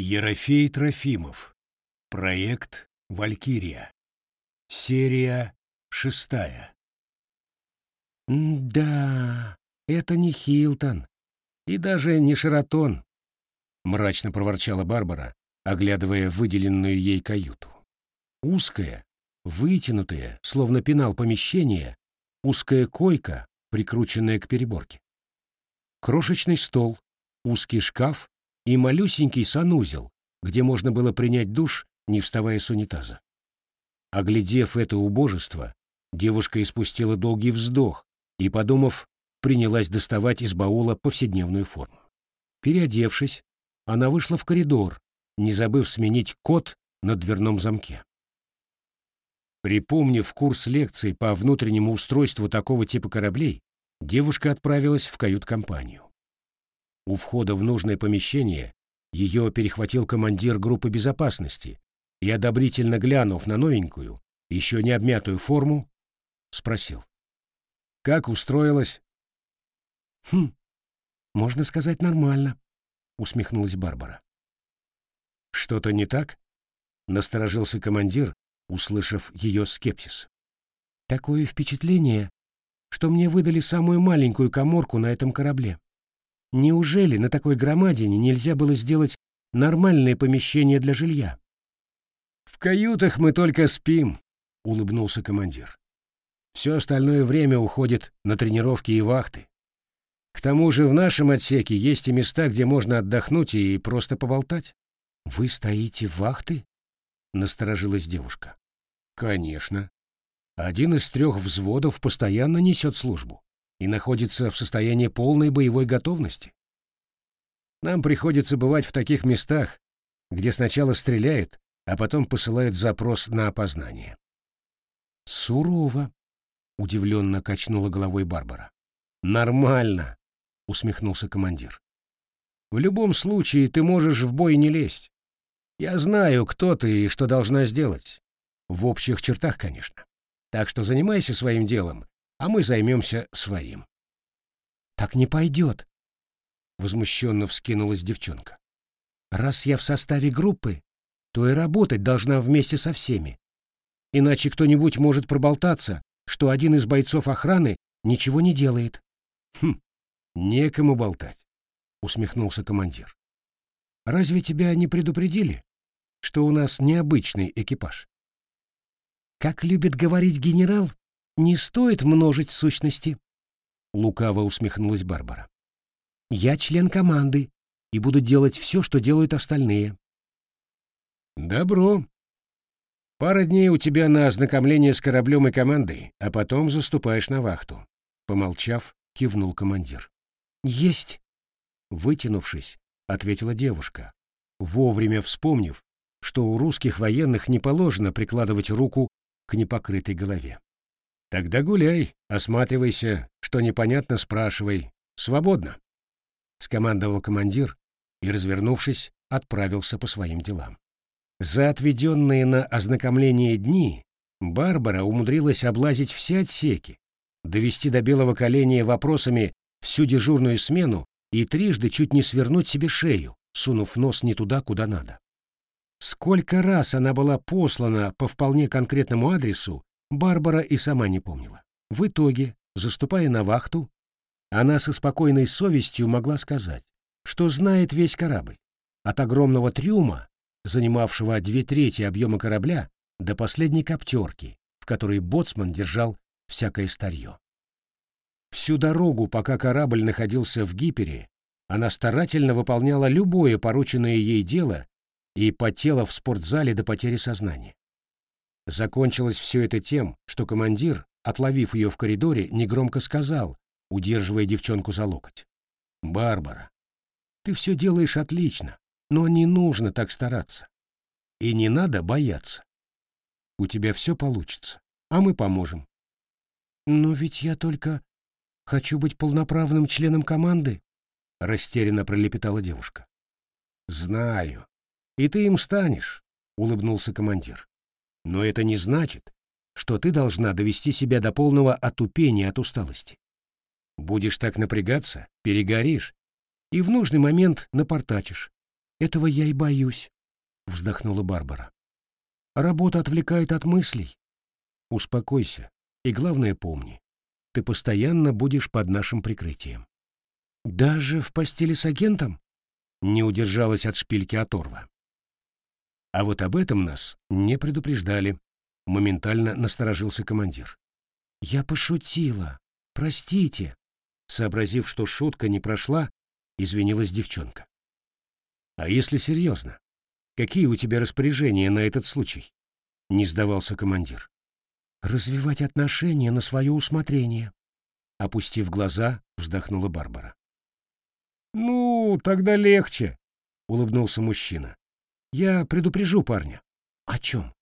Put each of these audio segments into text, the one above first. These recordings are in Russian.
Ерофей Трофимов. Проект «Валькирия». Серия шестая. «Да, это не Хилтон и даже не Шератон», — мрачно проворчала Барбара, оглядывая выделенную ей каюту. Узкая, вытянутая, словно пенал помещение, узкая койка, прикрученная к переборке. Крошечный стол, узкий шкаф и малюсенький санузел, где можно было принять душ, не вставая с унитаза. Оглядев это убожество, девушка испустила долгий вздох и, подумав, принялась доставать из баула повседневную форму. Переодевшись, она вышла в коридор, не забыв сменить код на дверном замке. Припомнив курс лекций по внутреннему устройству такого типа кораблей, девушка отправилась в кают-компанию. У входа в нужное помещение ее перехватил командир группы безопасности и, одобрительно глянув на новенькую, еще не обмятую форму, спросил. «Как устроилась?» «Хм, можно сказать, нормально», — усмехнулась Барбара. «Что-то не так?» — насторожился командир, услышав ее скепсис. «Такое впечатление, что мне выдали самую маленькую коморку на этом корабле. Неужели на такой громадине нельзя было сделать нормальное помещение для жилья?» «В каютах мы только спим», — улыбнулся командир. «Все остальное время уходит на тренировки и вахты. К тому же в нашем отсеке есть и места, где можно отдохнуть и просто поболтать». «Вы стоите вахты?» — насторожилась девушка. «Конечно. Один из трех взводов постоянно несет службу и находится в состоянии полной боевой готовности. Нам приходится бывать в таких местах, где сначала стреляют, а потом посылают запрос на опознание. «Сурово», — удивленно качнула головой Барбара. «Нормально», — усмехнулся командир. «В любом случае ты можешь в бой не лезть. Я знаю, кто ты и что должна сделать. В общих чертах, конечно. Так что занимайся своим делом, а мы займемся своим. Так не пойдет. Возмущенно вскинулась девчонка. Раз я в составе группы, то и работать должна вместе со всеми. Иначе кто-нибудь может проболтаться, что один из бойцов охраны ничего не делает. Хм, некому болтать, усмехнулся командир. Разве тебя не предупредили? что у нас необычный экипаж. Как любит говорить генерал, не стоит множить сущности. Лукаво усмехнулась Барбара. Я член команды и буду делать все, что делают остальные. Добро. Пара дней у тебя на ознакомление с кораблем и командой, а потом заступаешь на вахту. Помолчав, кивнул командир. Есть. Вытянувшись, ответила девушка, вовремя вспомнив, что у русских военных не положено прикладывать руку к непокрытой голове. «Тогда гуляй, осматривайся, что непонятно спрашивай. Свободно!» — скомандовал командир и, развернувшись, отправился по своим делам. За отведенные на ознакомление дни Барбара умудрилась облазить все отсеки, довести до белого коленя вопросами всю дежурную смену и трижды чуть не свернуть себе шею, сунув нос не туда, куда надо. Сколько раз она была послана по вполне конкретному адресу, Барбара и сама не помнила. В итоге, заступая на вахту, она со спокойной совестью могла сказать, что знает весь корабль, от огромного трюма, занимавшего две трети объема корабля, до последней коптерки, в которой боцман держал всякое старье. Всю дорогу, пока корабль находился в гипере, она старательно выполняла любое порученное ей дело и потела в спортзале до потери сознания. Закончилось все это тем, что командир, отловив ее в коридоре, негромко сказал, удерживая девчонку за локоть. «Барбара, ты все делаешь отлично, но не нужно так стараться. И не надо бояться. У тебя все получится, а мы поможем». «Но ведь я только хочу быть полноправным членом команды», — растерянно пролепетала девушка. «Знаю», и ты им станешь, улыбнулся командир. Но это не значит, что ты должна довести себя до полного отупения от усталости. Будешь так напрягаться, перегоришь и в нужный момент напортачишь. Этого я и боюсь, вздохнула Барбара. Работа отвлекает от мыслей. Успокойся и главное помни, ты постоянно будешь под нашим прикрытием. Даже в постели с агентом? Не удержалась от шпильки оторва. А вот об этом нас не предупреждали. Моментально насторожился командир. Я пошутила. Простите. Сообразив, что шутка не прошла, извинилась девчонка. А если серьезно? Какие у тебя распоряжения на этот случай? Не сдавался командир. Развивать отношения на свое усмотрение. Опустив глаза, вздохнула Барбара. «Ну, тогда легче», — улыбнулся мужчина. «Я предупрежу парня». «О чем?»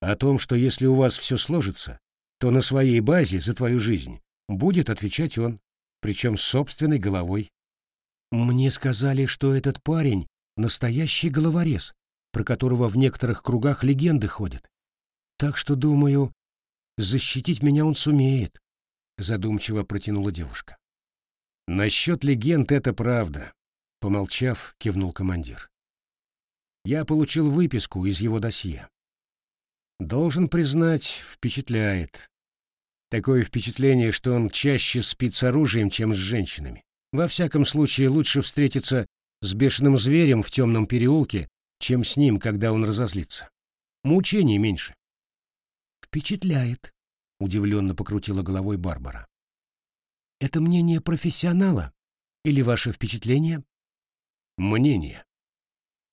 «О том, что если у вас все сложится, то на своей базе за твою жизнь будет отвечать он, причем собственной головой». «Мне сказали, что этот парень — настоящий головорез, про которого в некоторых кругах легенды ходят. Так что, думаю, защитить меня он сумеет», — задумчиво протянула девушка. Насчет легенд это правда, помолчав, кивнул командир. Я получил выписку из его досье. Должен признать, впечатляет. Такое впечатление, что он чаще спит с оружием, чем с женщинами. Во всяком случае, лучше встретиться с бешеным зверем в темном переулке, чем с ним, когда он разозлится. Мучений меньше. «Впечатляет», — удивленно покрутила головой Барбара. Это мнение профессионала или ваше впечатление? Мнение,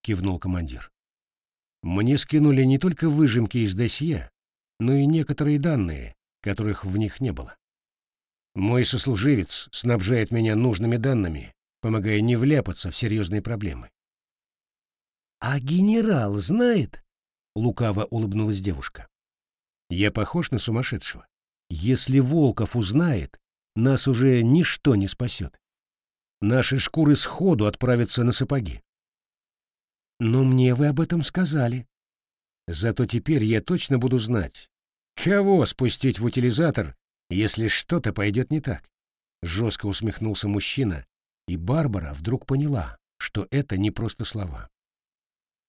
кивнул командир. Мне скинули не только выжимки из досье, но и некоторые данные, которых в них не было. Мой сослуживец снабжает меня нужными данными, помогая не вляпаться в серьезные проблемы. «А генерал знает?» — лукаво улыбнулась девушка. «Я похож на сумасшедшего. Если Волков узнает, нас уже ничто не спасет. Наши шкуры сходу отправятся на сапоги. Но мне вы об этом сказали. Зато теперь я точно буду знать, кого спустить в утилизатор, если что-то пойдет не так. Жестко усмехнулся мужчина, и Барбара вдруг поняла, что это не просто слова.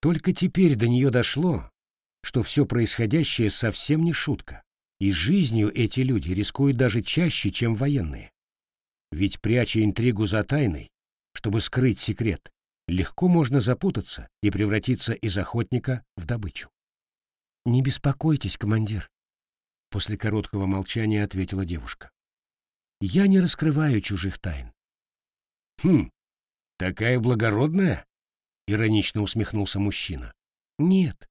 Только теперь до нее дошло, что все происходящее совсем не шутка. И жизнью эти люди рискуют даже чаще, чем военные. Ведь пряча интригу за тайной, чтобы скрыть секрет, легко можно запутаться и превратиться из охотника в добычу. «Не беспокойтесь, командир», — после короткого молчания ответила девушка. «Я не раскрываю чужих тайн». «Хм, такая благородная?» — иронично усмехнулся мужчина. «Нет.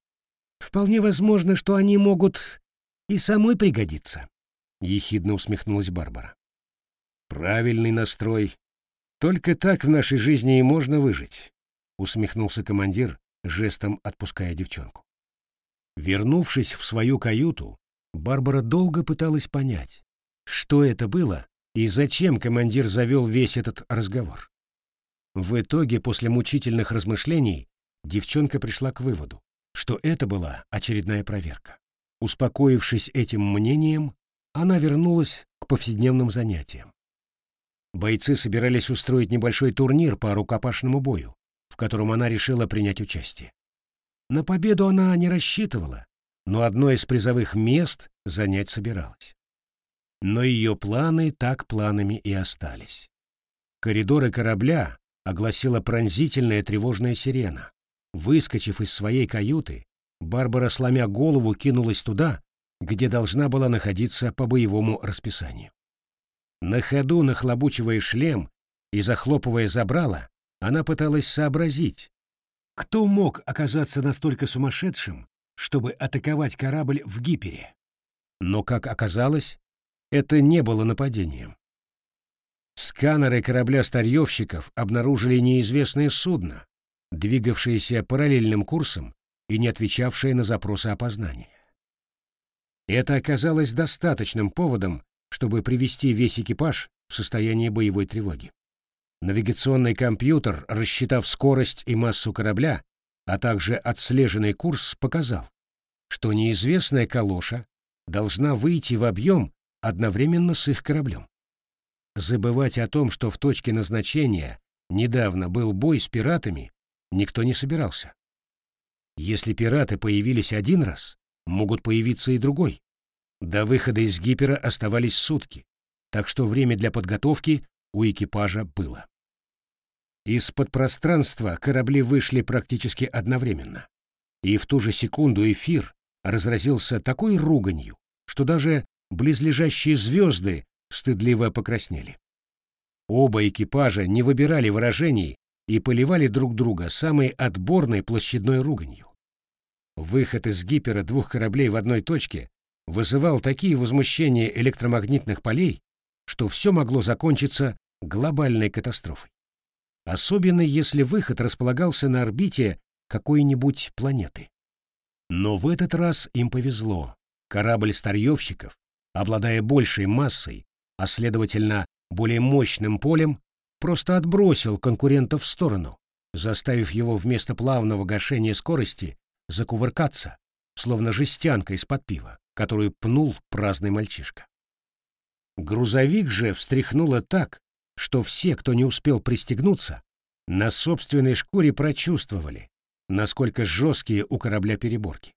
Вполне возможно, что они могут и самой пригодится, — ехидно усмехнулась Барбара. Правильный настрой. Только так в нашей жизни и можно выжить, — усмехнулся командир, жестом отпуская девчонку. Вернувшись в свою каюту, Барбара долго пыталась понять, что это было и зачем командир завел весь этот разговор. В итоге, после мучительных размышлений, девчонка пришла к выводу, что это была очередная проверка. Успокоившись этим мнением, она вернулась к повседневным занятиям. Бойцы собирались устроить небольшой турнир по рукопашному бою, в котором она решила принять участие. На победу она не рассчитывала, но одно из призовых мест занять собиралась. Но ее планы так планами и остались. Коридоры корабля огласила пронзительная тревожная сирена. Выскочив из своей каюты, Барбара, сломя голову, кинулась туда, где должна была находиться по боевому расписанию. На ходу, нахлобучивая шлем и захлопывая забрала, она пыталась сообразить, кто мог оказаться настолько сумасшедшим, чтобы атаковать корабль в Гипере. Но, как оказалось, это не было нападением. Сканеры корабля старьевщиков обнаружили неизвестное судно, двигавшееся параллельным курсом и не отвечавшая на запросы опознания. Это оказалось достаточным поводом, чтобы привести весь экипаж в состояние боевой тревоги. Навигационный компьютер, рассчитав скорость и массу корабля, а также отслеженный курс, показал, что неизвестная калоша должна выйти в объем одновременно с их кораблем. Забывать о том, что в точке назначения недавно был бой с пиратами, никто не собирался. Если пираты появились один раз, могут появиться и другой. До выхода из гипера оставались сутки, так что время для подготовки у экипажа было. Из-под пространства корабли вышли практически одновременно. И в ту же секунду эфир разразился такой руганью, что даже близлежащие звезды стыдливо покраснели. Оба экипажа не выбирали выражений и поливали друг друга самой отборной площадной руганью. Выход из гипера двух кораблей в одной точке вызывал такие возмущения электромагнитных полей, что все могло закончиться глобальной катастрофой. Особенно если выход располагался на орбите какой-нибудь планеты. Но в этот раз им повезло. Корабль старьевщиков, обладая большей массой, а следовательно более мощным полем, просто отбросил конкурента в сторону, заставив его вместо плавного гашения скорости закувыркаться, словно жестянка из-под пива, которую пнул праздный мальчишка. Грузовик же встряхнуло так, что все, кто не успел пристегнуться, на собственной шкуре прочувствовали, насколько жесткие у корабля переборки.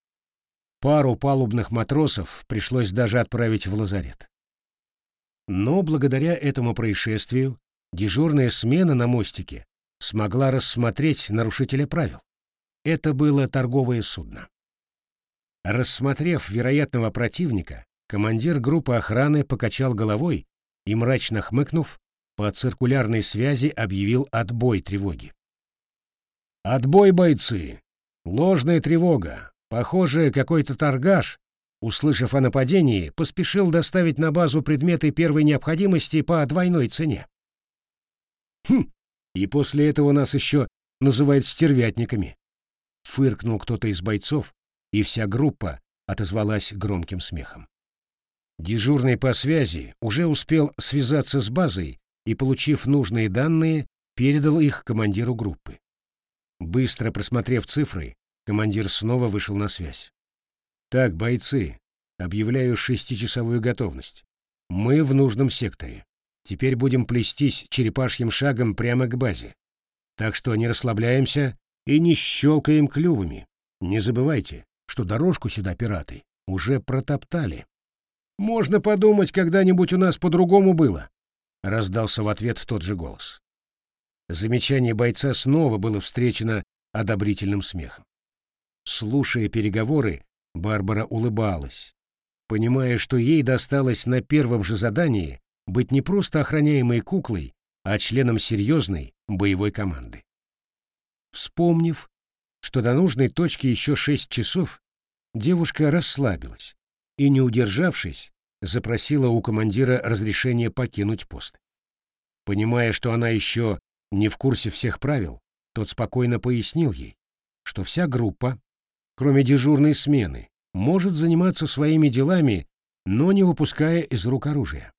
Пару палубных матросов пришлось даже отправить в лазарет. Но благодаря этому происшествию дежурная смена на мостике смогла рассмотреть нарушителя правил. Это было торговое судно. Рассмотрев вероятного противника, командир группы охраны покачал головой и, мрачно хмыкнув, по циркулярной связи объявил отбой тревоги. «Отбой, бойцы! Ложная тревога! Похоже, какой-то торгаш, услышав о нападении, поспешил доставить на базу предметы первой необходимости по двойной цене. Хм, и после этого нас еще называют стервятниками. Фыркнул кто-то из бойцов, и вся группа отозвалась громким смехом. Дежурный по связи уже успел связаться с базой и, получив нужные данные, передал их командиру группы. Быстро просмотрев цифры, командир снова вышел на связь. «Так, бойцы, объявляю шестичасовую готовность. Мы в нужном секторе. Теперь будем плестись черепашьим шагом прямо к базе. Так что не расслабляемся и не щелкаем клювами. Не забывайте, что дорожку сюда пираты уже протоптали. Можно подумать, когда-нибудь у нас по-другому было», — раздался в ответ тот же голос. Замечание бойца снова было встречено одобрительным смехом. Слушая переговоры, Барбара улыбалась, понимая, что ей досталось на первом же задании быть не просто охраняемой куклой, а членом серьезной боевой команды. Вспомнив, что до нужной точки еще шесть часов, девушка расслабилась и, не удержавшись, запросила у командира разрешения покинуть пост. Понимая, что она еще не в курсе всех правил, тот спокойно пояснил ей, что вся группа, кроме дежурной смены, может заниматься своими делами, но не выпуская из рук оружия.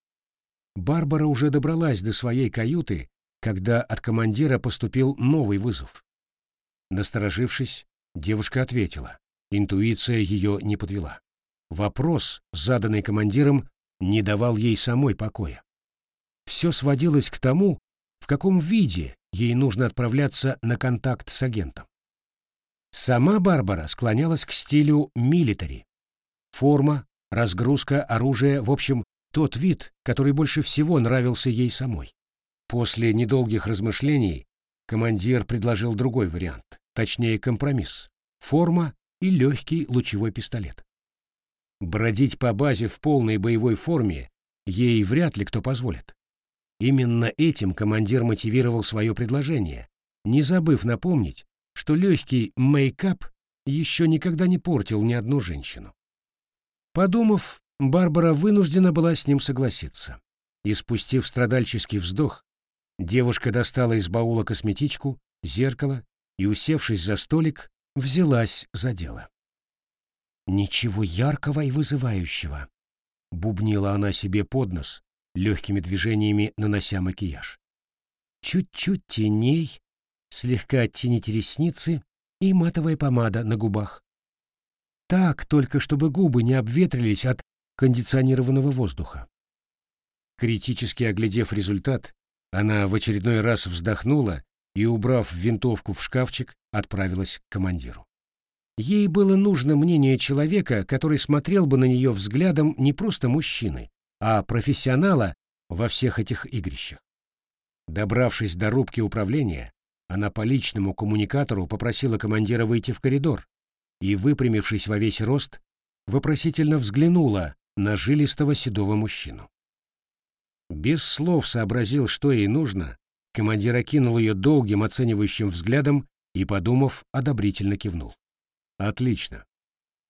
Барбара уже добралась до своей каюты, когда от командира поступил новый вызов. Насторожившись, девушка ответила. Интуиция ее не подвела. Вопрос, заданный командиром, не давал ей самой покоя. Все сводилось к тому, в каком виде ей нужно отправляться на контакт с агентом. Сама Барбара склонялась к стилю милитари. Форма, разгрузка, оружие, в общем, тот вид, который больше всего нравился ей самой. После недолгих размышлений командир предложил другой вариант, точнее компромисс — форма и легкий лучевой пистолет. Бродить по базе в полной боевой форме ей вряд ли кто позволит. Именно этим командир мотивировал свое предложение, не забыв напомнить, что легкий мейкап еще никогда не портил ни одну женщину. Подумав, Барбара вынуждена была с ним согласиться. И спустив страдальческий вздох, девушка достала из баула косметичку, зеркало и, усевшись за столик, взялась за дело. «Ничего яркого и вызывающего», — бубнила она себе под нос, легкими движениями нанося макияж. Чуть-чуть теней, слегка оттените ресницы и матовая помада на губах. Так, только чтобы губы не обветрились от кондиционированного воздуха. Критически оглядев результат, она в очередной раз вздохнула и, убрав винтовку в шкафчик, отправилась к командиру. Ей было нужно мнение человека, который смотрел бы на нее взглядом не просто мужчины, а профессионала во всех этих игрищах. Добравшись до рубки управления, она по личному коммуникатору попросила командира выйти в коридор и, выпрямившись во весь рост, вопросительно взглянула на жилистого седого мужчину. Без слов сообразил, что ей нужно, командир окинул ее долгим оценивающим взглядом и, подумав, одобрительно кивнул. Отлично.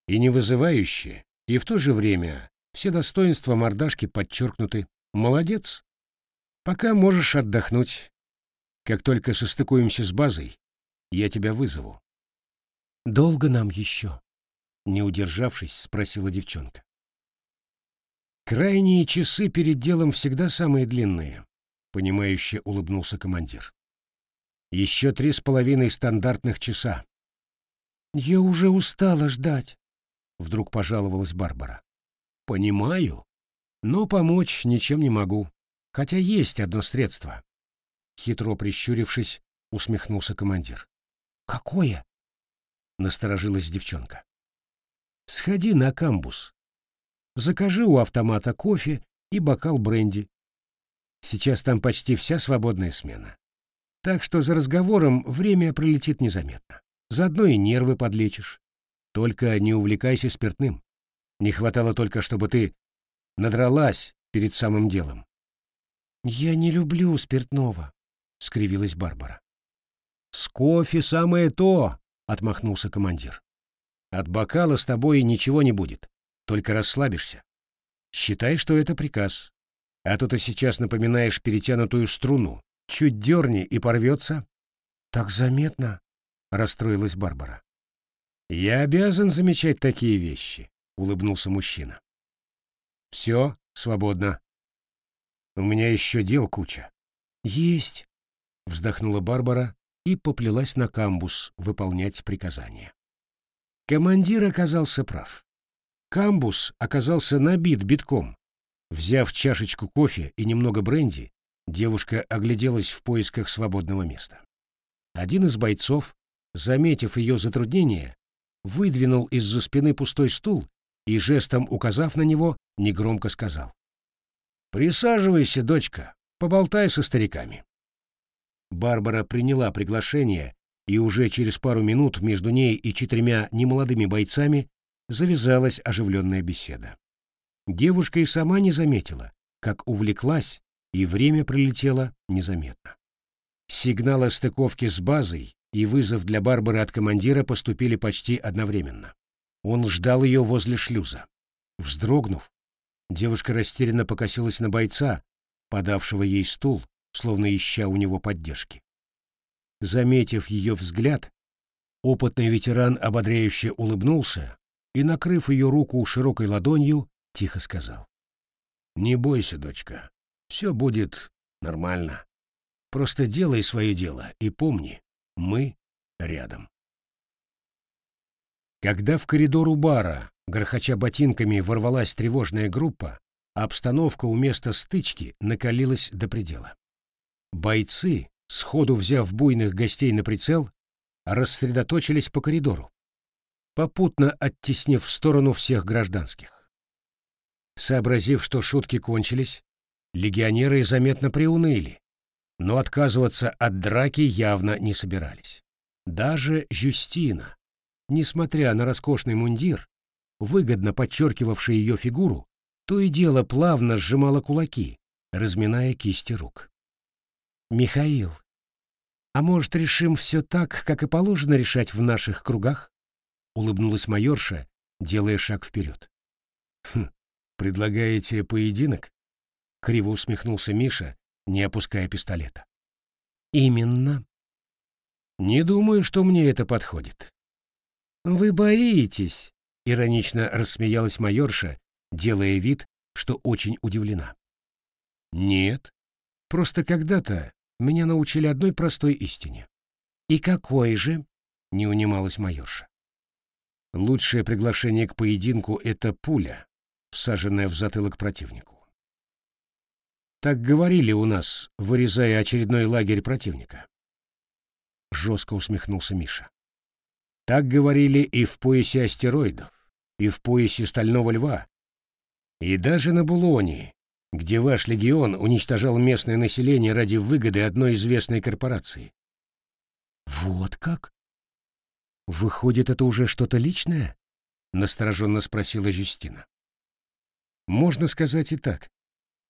И не вызывающе, и в то же время все достоинства мордашки подчеркнуты. Молодец. Пока можешь отдохнуть. Как только состыкуемся с базой, я тебя вызову. Долго нам еще? Не удержавшись, спросила девчонка. Крайние часы перед делом всегда самые длинные, понимающе улыбнулся командир. Еще три с половиной стандартных часа. «Я уже устала ждать», — вдруг пожаловалась Барбара. «Понимаю, но помочь ничем не могу, хотя есть одно средство». Хитро прищурившись, усмехнулся командир. «Какое?» — насторожилась девчонка. «Сходи на камбус. Закажи у автомата кофе и бокал бренди. Сейчас там почти вся свободная смена. Так что за разговором время пролетит незаметно. Заодно и нервы подлечишь. Только не увлекайся спиртным. Не хватало только, чтобы ты надралась перед самым делом. «Я не люблю спиртного», — скривилась Барбара. «С кофе самое то», — отмахнулся командир. «От бокала с тобой ничего не будет, только расслабишься. Считай, что это приказ. А то ты сейчас напоминаешь перетянутую струну. Чуть дерни и порвется». «Так заметно», расстроилась Барбара. Я обязан замечать такие вещи, улыбнулся мужчина. Все, свободно. У меня еще дел куча. Есть, вздохнула Барбара и поплелась на камбус выполнять приказания. Командир оказался прав. Камбус оказался набит битком. Взяв чашечку кофе и немного бренди, девушка огляделась в поисках свободного места. Один из бойцов, заметив ее затруднение, выдвинул из-за спины пустой стул и, жестом указав на него, негромко сказал. «Присаживайся, дочка, поболтай со стариками». Барбара приняла приглашение, и уже через пару минут между ней и четырьмя немолодыми бойцами завязалась оживленная беседа. Девушка и сама не заметила, как увлеклась, и время пролетело незаметно. Сигнал о стыковке с базой и вызов для Барбары от командира поступили почти одновременно. Он ждал ее возле шлюза. Вздрогнув, девушка растерянно покосилась на бойца, подавшего ей стул, словно ища у него поддержки. Заметив ее взгляд, опытный ветеран ободряюще улыбнулся и, накрыв ее руку широкой ладонью, тихо сказал. «Не бойся, дочка, все будет нормально. Просто делай свое дело и помни, мы рядом. Когда в коридор у бара, грохоча ботинками, ворвалась тревожная группа, обстановка у места стычки накалилась до предела. Бойцы, сходу взяв буйных гостей на прицел, рассредоточились по коридору, попутно оттеснив в сторону всех гражданских. Сообразив, что шутки кончились, легионеры заметно приуныли, но отказываться от драки явно не собирались. Даже Жюстина, несмотря на роскошный мундир, выгодно подчеркивавший ее фигуру, то и дело плавно сжимала кулаки, разминая кисти рук. «Михаил, а может, решим все так, как и положено решать в наших кругах?» — улыбнулась майорша, делая шаг вперед. «Хм, предлагаете поединок?» — криво усмехнулся Миша, не опуская пистолета. «Именно». «Не думаю, что мне это подходит». «Вы боитесь», — иронично рассмеялась майорша, делая вид, что очень удивлена. «Нет, просто когда-то меня научили одной простой истине». «И какой же?» — не унималась майорша. «Лучшее приглашение к поединку — это пуля, всаженная в затылок противнику. Так говорили у нас, вырезая очередной лагерь противника. жестко усмехнулся Миша. Так говорили и в поясе астероидов, и в поясе Стального Льва, и даже на Булоне, где ваш легион уничтожал местное население ради выгоды одной известной корпорации. Вот как? Выходит, это уже что-то личное? Настороженно спросила Жюстина. Можно сказать и так,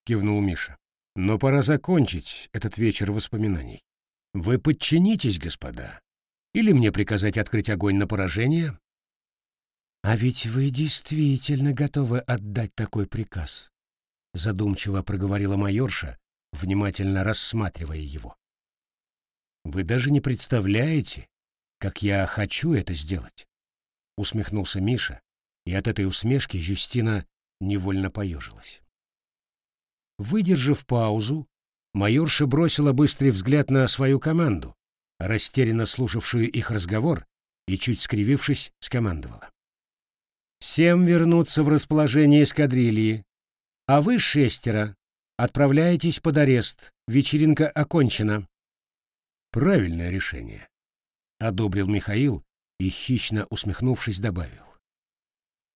кивнул Миша. Но пора закончить этот вечер воспоминаний. Вы подчинитесь, господа. Или мне приказать открыть огонь на поражение? А ведь вы действительно готовы отдать такой приказ, задумчиво проговорила майорша, внимательно рассматривая его. Вы даже не представляете, как я хочу это сделать, усмехнулся Миша, и от этой усмешки Жюстина невольно поежилась. Выдержав паузу, майорша бросила быстрый взгляд на свою команду, растерянно слушавшую их разговор, и, чуть скривившись, скомандовала. «Всем вернуться в расположение эскадрильи, а вы, шестеро, отправляетесь под арест, вечеринка окончена». «Правильное решение», — одобрил Михаил и, хищно усмехнувшись, добавил.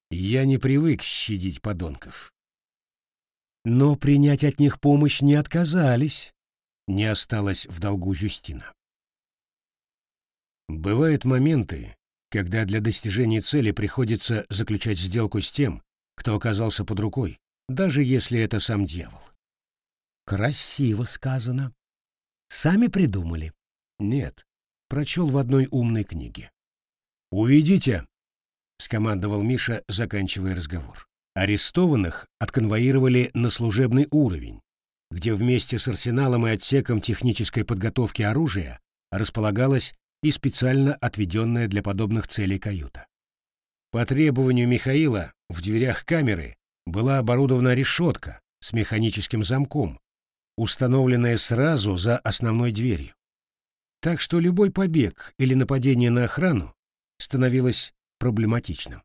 «Я не привык щадить подонков». Но принять от них помощь не отказались, не осталось в долгу Жюстина. Бывают моменты, когда для достижения цели приходится заключать сделку с тем, кто оказался под рукой, даже если это сам дьявол. Красиво сказано. Сами придумали? Нет, прочел в одной умной книге. «Уведите!» — скомандовал Миша, заканчивая разговор. Арестованных отконвоировали на служебный уровень, где вместе с арсеналом и отсеком технической подготовки оружия располагалась и специально отведенная для подобных целей каюта. По требованию Михаила в дверях камеры была оборудована решетка с механическим замком, установленная сразу за основной дверью. Так что любой побег или нападение на охрану становилось проблематичным.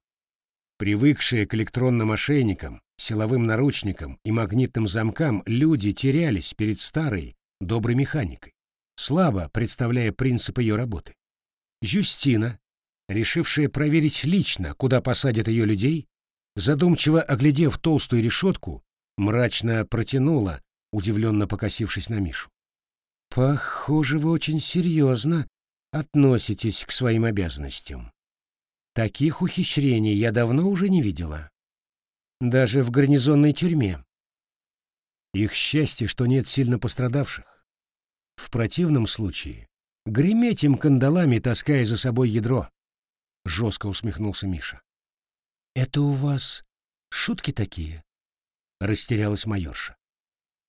Привыкшие к электронным ошейникам, силовым наручникам и магнитным замкам люди терялись перед старой, доброй механикой, слабо представляя принцип ее работы. Юстина, решившая проверить лично, куда посадят ее людей, задумчиво оглядев толстую решетку, мрачно протянула, удивленно покосившись на Мишу. «Похоже, вы очень серьезно относитесь к своим обязанностям. Таких ухищрений я давно уже не видела. Даже в гарнизонной тюрьме. Их счастье, что нет сильно пострадавших. В противном случае греметь им кандалами, таская за собой ядро. Жестко усмехнулся Миша. «Это у вас шутки такие?» — растерялась майорша.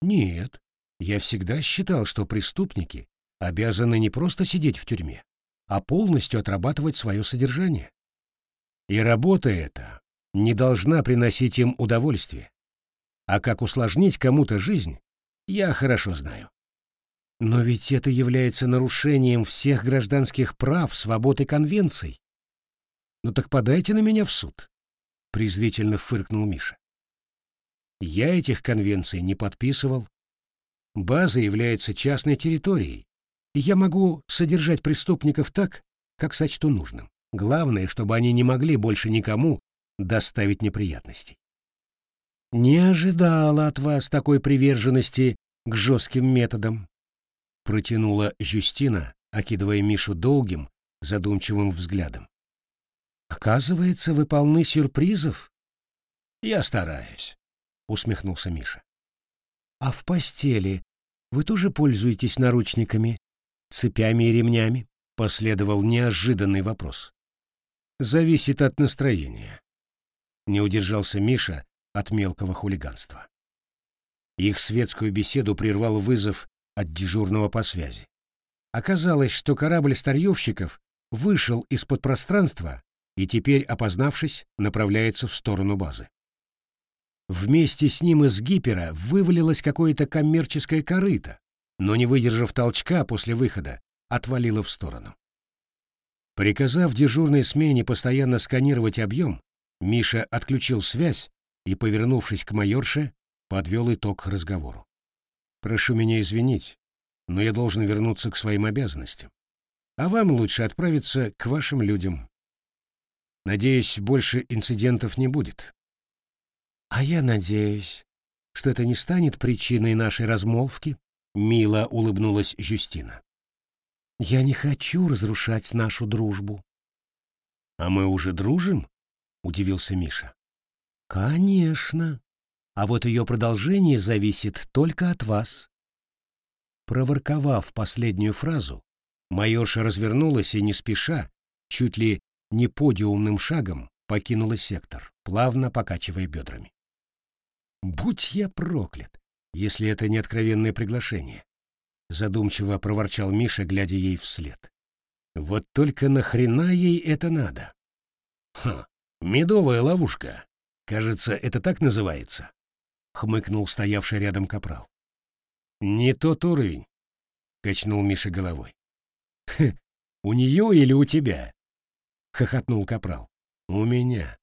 «Нет, я всегда считал, что преступники обязаны не просто сидеть в тюрьме, а полностью отрабатывать свое содержание. И работа эта не должна приносить им удовольствие. А как усложнить кому-то жизнь, я хорошо знаю. Но ведь это является нарушением всех гражданских прав, свобод и конвенций. Ну так подайте на меня в суд, презрительно фыркнул Миша. Я этих конвенций не подписывал. База является частной территорией, и я могу содержать преступников так, как сочту нужным. Главное, чтобы они не могли больше никому доставить неприятностей. Не ожидала от вас такой приверженности к жестким методам, протянула Жюстина, окидывая Мишу долгим, задумчивым взглядом. Оказывается, вы полны сюрпризов. Я стараюсь, усмехнулся Миша. А в постели вы тоже пользуетесь наручниками, цепями и ремнями? Последовал неожиданный вопрос зависит от настроения. Не удержался Миша от мелкого хулиганства. Их светскую беседу прервал вызов от дежурного по связи. Оказалось, что корабль старьевщиков вышел из-под пространства и теперь, опознавшись, направляется в сторону базы. Вместе с ним из гипера вывалилось какое-то коммерческое корыто, но, не выдержав толчка после выхода, отвалило в сторону. Приказав дежурной смене постоянно сканировать объем, Миша отключил связь и, повернувшись к майорше, подвел итог разговору. «Прошу меня извинить, но я должен вернуться к своим обязанностям. А вам лучше отправиться к вашим людям. Надеюсь, больше инцидентов не будет. А я надеюсь, что это не станет причиной нашей размолвки, мило улыбнулась Жюстина. Я не хочу разрушать нашу дружбу. А мы уже дружим? удивился Миша. Конечно. А вот ее продолжение зависит только от вас. Проворковав последнюю фразу, майорша развернулась и не спеша, чуть ли не подиумным шагом, покинула сектор, плавно покачивая бедрами. «Будь я проклят, если это не откровенное приглашение!» Задумчиво проворчал Миша, глядя ей вслед. «Вот только нахрена ей это надо?» «Ха, медовая ловушка. Кажется, это так называется?» — хмыкнул стоявший рядом капрал. «Не тот уровень», — качнул Миша головой. «Хм, у нее или у тебя?» — хохотнул Капрал. «У меня.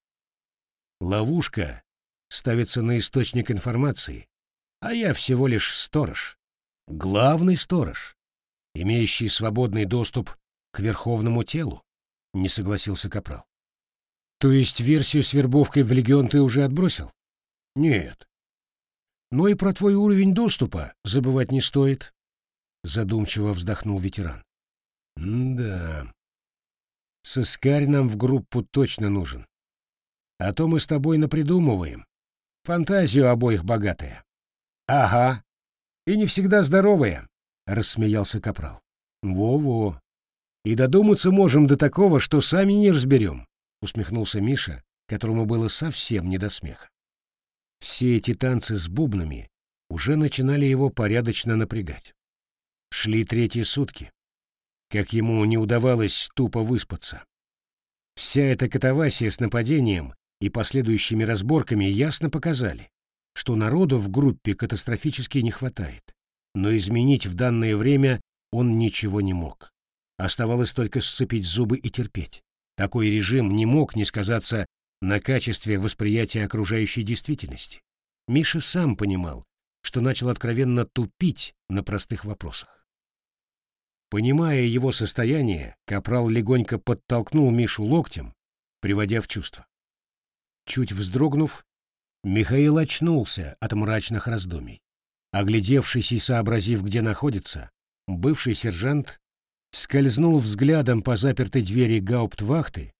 Ловушка ставится на источник информации, а я всего лишь сторож. Главный сторож, имеющий свободный доступ к верховному телу», — не согласился Капрал. «То есть версию с вербовкой в легион ты уже отбросил?» «Нет, но и про твой уровень доступа забывать не стоит. Задумчиво вздохнул ветеран. да. Сыскарь нам в группу точно нужен. А то мы с тобой напридумываем. Фантазию обоих богатая. Ага. И не всегда здоровая, рассмеялся Капрал. Во-во. И додуматься можем до такого, что сами не разберем, усмехнулся Миша, которому было совсем не до смеха. Все эти танцы с бубнами уже начинали его порядочно напрягать. Шли третьи сутки, как ему не удавалось тупо выспаться. Вся эта катавасия с нападением и последующими разборками ясно показали, что народу в группе катастрофически не хватает, но изменить в данное время он ничего не мог. Оставалось только сцепить зубы и терпеть. Такой режим не мог не сказаться на качестве восприятия окружающей действительности. Миша сам понимал, что начал откровенно тупить на простых вопросах. Понимая его состояние, Капрал легонько подтолкнул Мишу локтем, приводя в чувство. Чуть вздрогнув, Михаил очнулся от мрачных раздумий. Оглядевшись и сообразив, где находится, бывший сержант скользнул взглядом по запертой двери гауптвахты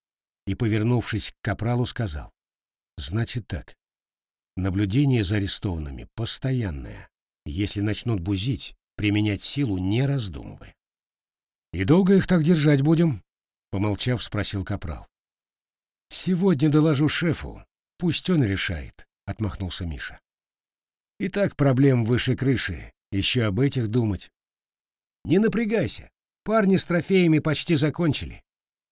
и, повернувшись к капралу, сказал. «Значит так. Наблюдение за арестованными постоянное. Если начнут бузить, применять силу, не раздумывая». «И долго их так держать будем?» — помолчав, спросил капрал. «Сегодня доложу шефу. Пусть он решает», — отмахнулся Миша. «И так проблем выше крыши. Еще об этих думать». «Не напрягайся. Парни с трофеями почти закончили.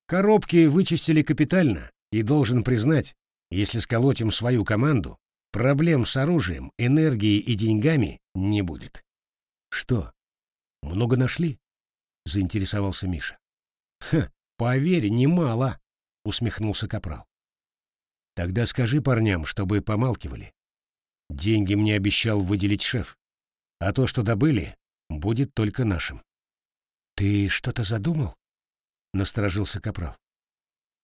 Коробки вычистили капитально, и должен признать, если сколотим свою команду, проблем с оружием, энергией и деньгами не будет. Что, много нашли? Заинтересовался Миша. Ха, поверь, немало, усмехнулся Капрал. Тогда скажи парням, чтобы помалкивали. Деньги мне обещал выделить шеф, а то, что добыли, будет только нашим. Ты что-то задумал? — насторожился Капрал.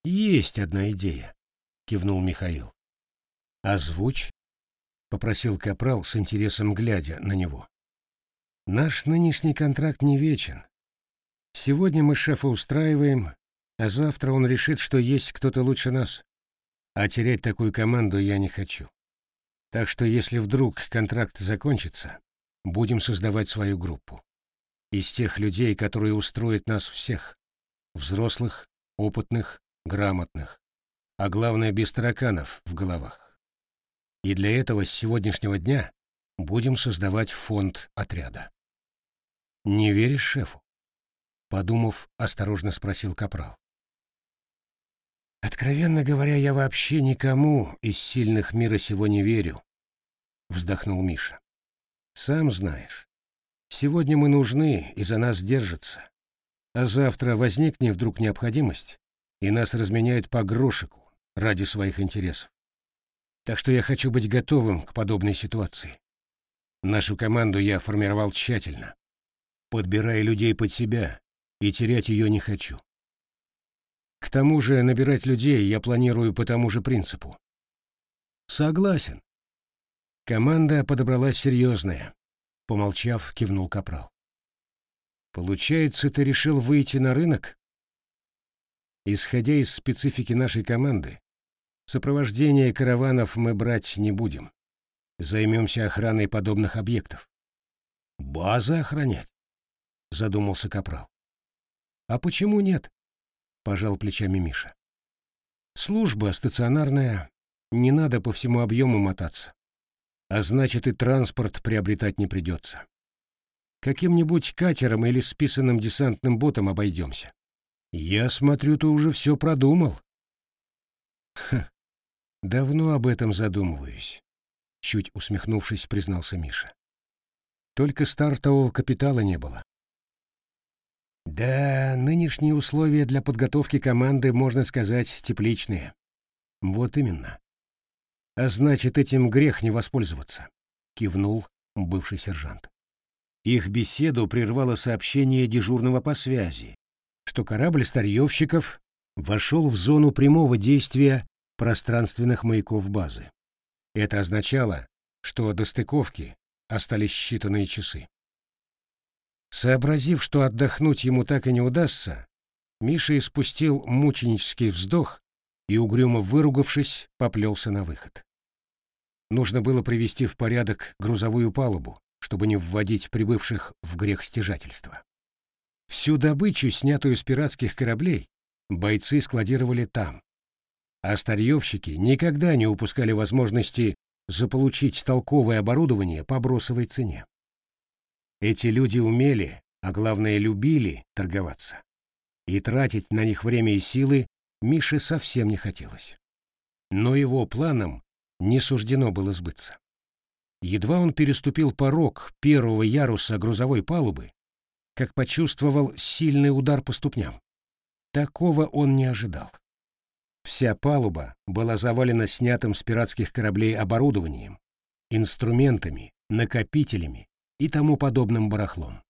«Есть одна идея», — кивнул Михаил. «Озвучь», — попросил Капрал с интересом глядя на него. «Наш нынешний контракт не вечен. Сегодня мы шефа устраиваем, а завтра он решит, что есть кто-то лучше нас. А терять такую команду я не хочу. Так что если вдруг контракт закончится, будем создавать свою группу. Из тех людей, которые устроят нас всех. Взрослых, опытных, грамотных. А главное, без тараканов в головах. И для этого с сегодняшнего дня будем создавать фонд отряда. «Не веришь шефу?» Подумав, осторожно спросил Капрал. «Откровенно говоря, я вообще никому из сильных мира сего не верю», — вздохнул Миша. «Сам знаешь, сегодня мы нужны и за нас держатся. А завтра возникнет вдруг необходимость, и нас разменяют по грошику ради своих интересов. Так что я хочу быть готовым к подобной ситуации. Нашу команду я формировал тщательно, подбирая людей под себя и терять ее не хочу. К тому же набирать людей я планирую по тому же принципу. Согласен. Команда подобралась серьезная. Помолчав, кивнул Капрал. Получается, ты решил выйти на рынок? Исходя из специфики нашей команды, сопровождение караванов мы брать не будем. Займемся охраной подобных объектов. Базы охранять? Задумался Капрал. А почему нет? Пожал плечами Миша. Служба стационарная, не надо по всему объему мотаться. А значит, и транспорт приобретать не придется. Каким-нибудь катером или списанным десантным ботом обойдемся. Я смотрю, ты уже все продумал. Ха, давно об этом задумываюсь, чуть усмехнувшись, признался Миша. Только стартового капитала не было. Да, нынешние условия для подготовки команды, можно сказать, тепличные. Вот именно. А значит, этим грех не воспользоваться, кивнул бывший сержант. Их беседу прервало сообщение дежурного по связи, что корабль старьевщиков вошел в зону прямого действия пространственных маяков базы. Это означало, что до стыковки остались считанные часы. Сообразив, что отдохнуть ему так и не удастся, Миша испустил мученический вздох и, угрюмо выругавшись, поплелся на выход. Нужно было привести в порядок грузовую палубу, чтобы не вводить прибывших в грех стяжательства. Всю добычу, снятую с пиратских кораблей, бойцы складировали там, а старьевщики никогда не упускали возможности заполучить толковое оборудование по бросовой цене. Эти люди умели, а главное любили торговаться. И тратить на них время и силы Мише совсем не хотелось. Но его планам не суждено было сбыться. Едва он переступил порог первого яруса грузовой палубы, как почувствовал сильный удар по ступням. Такого он не ожидал. Вся палуба была завалена снятым с пиратских кораблей оборудованием, инструментами, накопителями и тому подобным барахлом.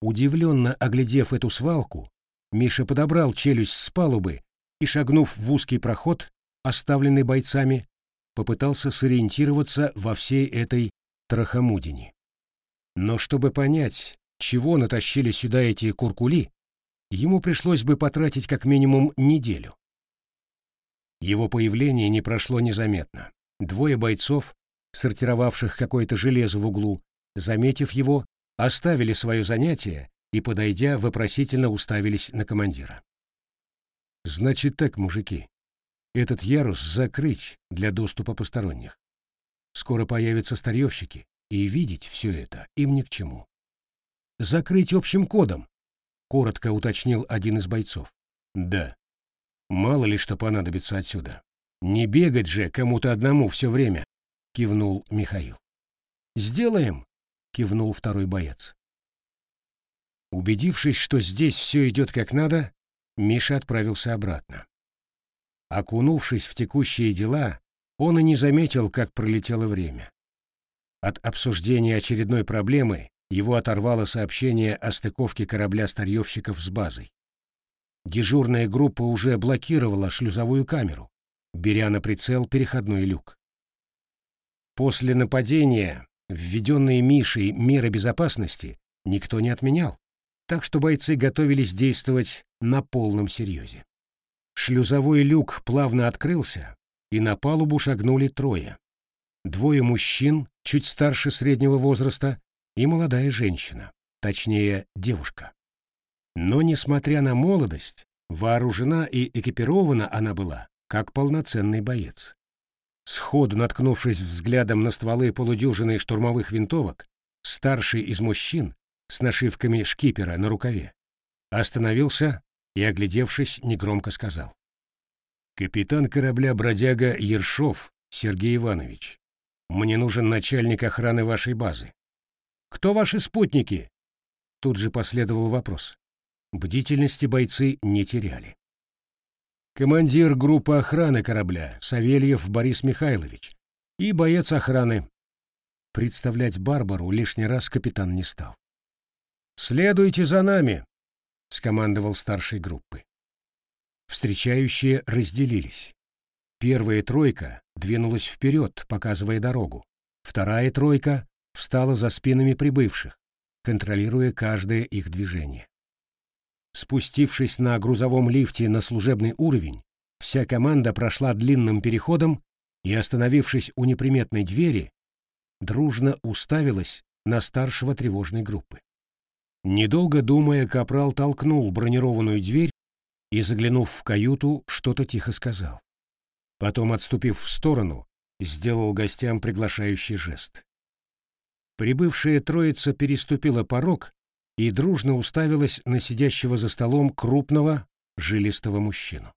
Удивленно оглядев эту свалку, Миша подобрал челюсть с палубы и, шагнув в узкий проход, оставленный бойцами, попытался сориентироваться во всей этой трахомудине. Но чтобы понять, чего натащили сюда эти куркули, ему пришлось бы потратить как минимум неделю. Его появление не прошло незаметно. Двое бойцов, сортировавших какое-то железо в углу, заметив его, оставили свое занятие и, подойдя, вопросительно уставились на командира. «Значит так, мужики, этот ярус закрыть для доступа посторонних. Скоро появятся старьевщики, и видеть все это им ни к чему закрыть общим кодом?» — коротко уточнил один из бойцов. «Да. Мало ли что понадобится отсюда. Не бегать же кому-то одному все время», — кивнул Михаил. «Сделаем», — кивнул второй боец. Убедившись, что здесь все идет как надо, Миша отправился обратно. Окунувшись в текущие дела, он и не заметил, как пролетело время. От обсуждения очередной проблемы его оторвало сообщение о стыковке корабля-старьевщиков с базой. Дежурная группа уже блокировала шлюзовую камеру, беря на прицел переходной люк. После нападения введенные Мишей меры безопасности никто не отменял, так что бойцы готовились действовать на полном серьезе. Шлюзовой люк плавно открылся, и на палубу шагнули трое. Двое мужчин, чуть старше среднего возраста, и молодая женщина, точнее, девушка. Но, несмотря на молодость, вооружена и экипирована она была, как полноценный боец. Сходу наткнувшись взглядом на стволы полудюжины штурмовых винтовок, старший из мужчин с нашивками шкипера на рукаве остановился и, оглядевшись, негромко сказал. «Капитан корабля «Бродяга» Ершов Сергей Иванович, мне нужен начальник охраны вашей базы. Кто ваши спутники?» Тут же последовал вопрос. Бдительности бойцы не теряли. Командир группы охраны корабля Савельев Борис Михайлович и боец охраны. Представлять Барбару лишний раз капитан не стал. «Следуйте за нами!» — скомандовал старший группы. Встречающие разделились. Первая тройка двинулась вперед, показывая дорогу. Вторая тройка встала за спинами прибывших, контролируя каждое их движение. Спустившись на грузовом лифте на служебный уровень, вся команда прошла длинным переходом и, остановившись у неприметной двери, дружно уставилась на старшего тревожной группы. Недолго думая, Капрал толкнул бронированную дверь и, заглянув в каюту, что-то тихо сказал. Потом, отступив в сторону, сделал гостям приглашающий жест. Прибывшая троица переступила порог и дружно уставилась на сидящего за столом крупного, жилистого мужчину.